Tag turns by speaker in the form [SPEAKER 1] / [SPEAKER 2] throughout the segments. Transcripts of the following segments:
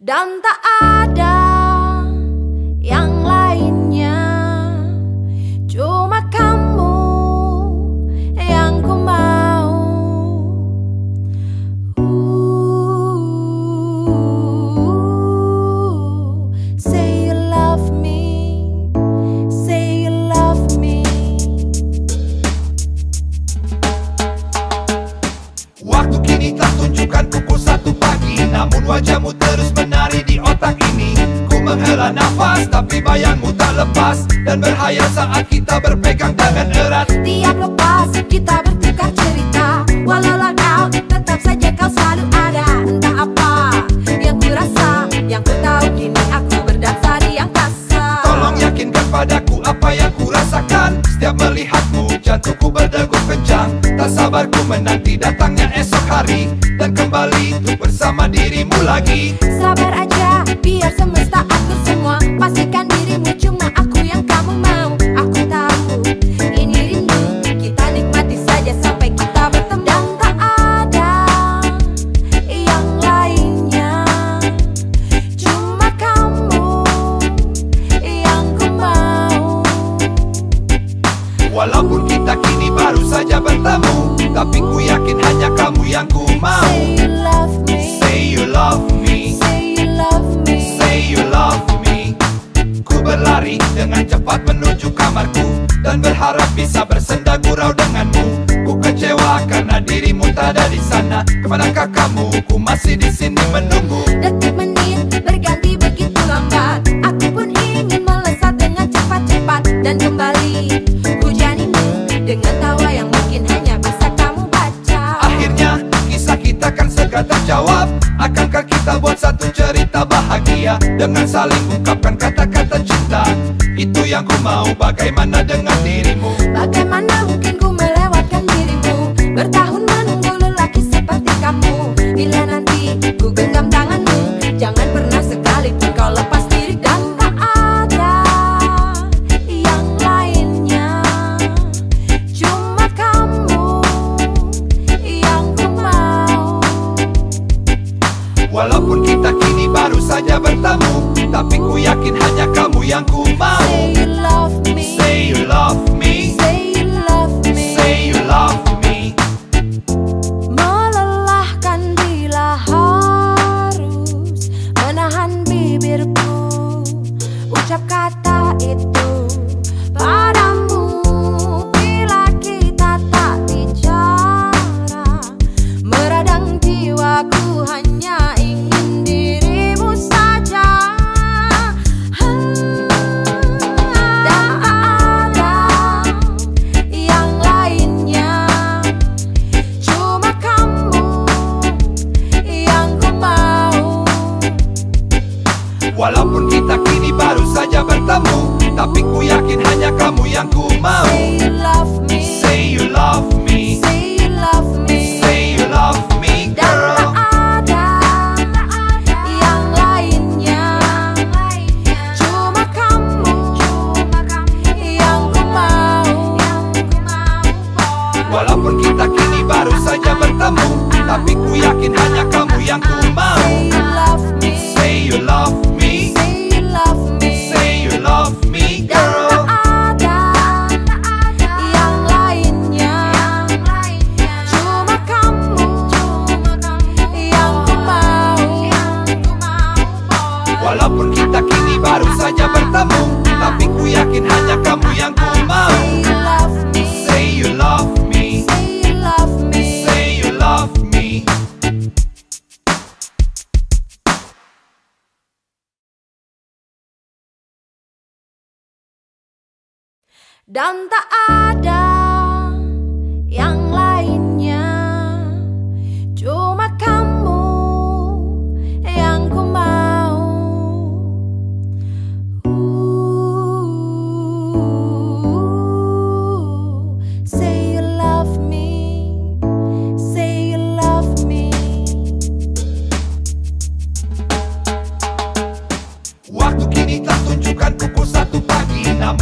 [SPEAKER 1] Dan tak ada
[SPEAKER 2] wajahmu terus menari di otak ini. Ku menghela nafas tapi bayangmu tak lepas. Dan berhayal saat kita berpegang tangan erat.
[SPEAKER 1] Tiap lepas kita bertukar cerita. Walaulah kau tetap saja kau selalu ada. Entah apa yang ku rasa Yang ku tahu kini aku berdansa di angkasa
[SPEAKER 2] Tolong yakinkan padaku apa yang ku rasakan. Setiap melihatmu jantungku berdegup kencang. Tak sabar ku menanti datangnya esok hari. Dan kembali dirimu lagi.
[SPEAKER 1] Sabar aja biar semesta atur semua. Pastikan dirimu cuma aku yang kamu mau. Aku tahu ini rindu. Kita nikmati saja sampai kita bertemu. Dan tak ada yang lainnya. Cuma kamu yang ku mau.
[SPEAKER 2] Walaupun kita kini baru saja bertemu Tapi ku yakin hanya kamu yang ku mau.
[SPEAKER 1] Say you love me
[SPEAKER 2] Dan berharap bisa bersenda gurau denganmu. Ku kecewa karena dirimu tak ada di sana. Ke manakah kamu? Ku masih di sini menunggu.
[SPEAKER 1] Detik menit berganti begitu lambat. Aku pun ingin melesat dengan cepat-cepat Dan kembali. Hujanimu Dengan tawa yang mungkin hanya bisa kamu baca.
[SPEAKER 2] Akhirnya kisah kita kan segera terjawab. Akankah kita buat satu cerita bahagia Dengan saling ungkapkan kata-kata cinta Itu yang ku mau. Bagaimana dengan dirimu?
[SPEAKER 1] Bagaimana
[SPEAKER 2] Walaupun kita kini baru saja bertemu Tapi ku yakin hanya kamu yang ku mau.
[SPEAKER 1] Say love me hanya kamu yang ku mau. Dan tak ada yang lainnya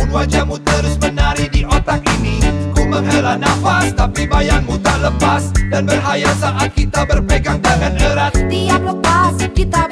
[SPEAKER 2] Namun wajahmu terus menari di otak ini. Ku menghela nafas tapi bayangmu tak lepas. Dan berhayal saat kita berpegang tangan erat.
[SPEAKER 1] Tiap lepas kita